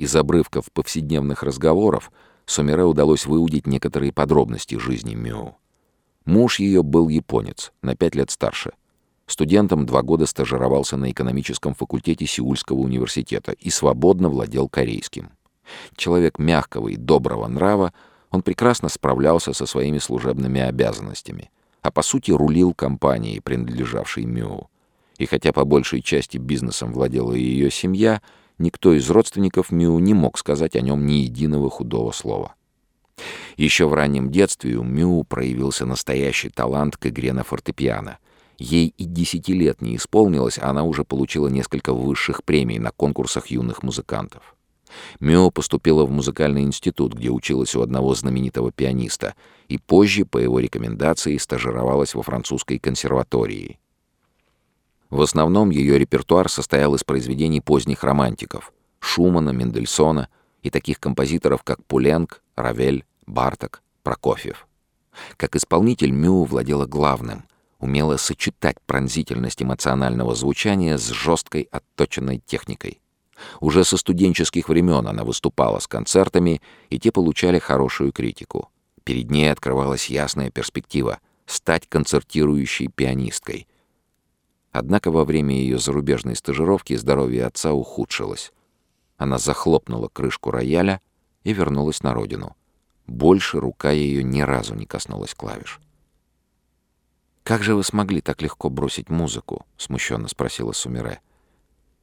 Из обрывков повседневных разговоров Сомере удалось выудить некоторые подробности жизни Мю. Муж ее был японец, на пять лет старше. Студентом два года стажировался на экономическом факультете Сеульского университета и свободно владел корейским. Человек мягкого и доброго нрава, он прекрасно справлялся со своими служебными обязанностями, а по сути рулил компанией, принадлежавшей Мю. И хотя по большей части бизнесом владела ее семья, никто из родственников Мю не мог сказать о нем ни единого худого слова. Еще в раннем детстве у Мю проявился настоящий талант к игре на фортепиано. Ей и десяти лет не исполнилось, а она уже получила несколько высших премий на конкурсах юных музыкантов. Мио поступила в музыкальный институт, где училась у одного знаменитого пианиста, и позже, по его рекомендации, стажировалась во французской консерватории. В основном ее репертуар состоял из произведений поздних романтиков — Шумана, Мендельсона и таких композиторов, как Пуленк, Равель, Барток, Прокофьев. Как исполнитель Мю владела главным — умела сочетать пронзительность эмоционального звучания с жесткой отточенной техникой — уже со студенческих времен она выступала с концертами, и те получали хорошую критику. Перед ней открывалась ясная перспектива — стать концертирующей пианисткой. Однако во время ее зарубежной стажировки здоровье отца ухудшилось. Она захлопнула крышку рояля и вернулась на родину. Больше рука ее ни разу не коснулась клавиш. «Как же вы смогли так легко бросить музыку?» — смущенно спросила Сумире.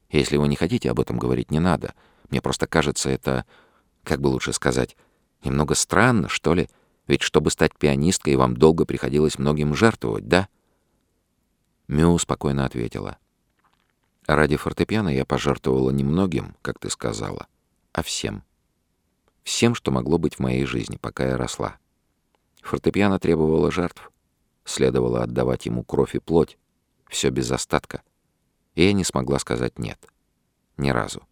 Если вы не хотите об этом говорить, не надо. Мне просто кажется это, как бы лучше сказать, немного странно, что ли? Ведь чтобы стать пианисткой, вам долго приходилось многим жертвовать, да?» Мю спокойно ответила. «Ради фортепиано я пожертвовала не многим, как ты сказала, а всем. Всем, что могло быть в моей жизни, пока я росла. Фортепиано требовало жертв. Следовало отдавать ему кровь и плоть. Все без остатка и я не смогла сказать «нет». Ни разу.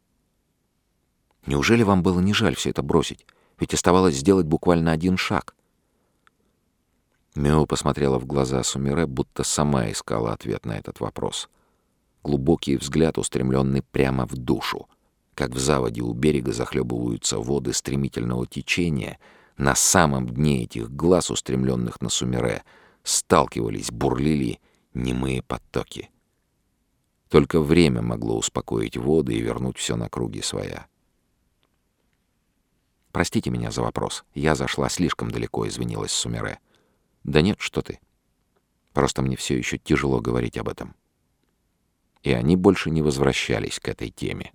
Неужели вам было не жаль все это бросить? Ведь оставалось сделать буквально один шаг. Мео посмотрела в глаза Сумире, будто сама искала ответ на этот вопрос. Глубокий взгляд, устремленный прямо в душу. Как в заводе у берега захлебываются воды стремительного течения, на самом дне этих глаз, устремленных на Сумире, сталкивались, бурлили немые потоки — только время могло успокоить воды и вернуть все на круги своя. «Простите меня за вопрос. Я зашла слишком далеко», — извинилась Сумере. «Да нет, что ты. Просто мне все еще тяжело говорить об этом». И они больше не возвращались к этой теме.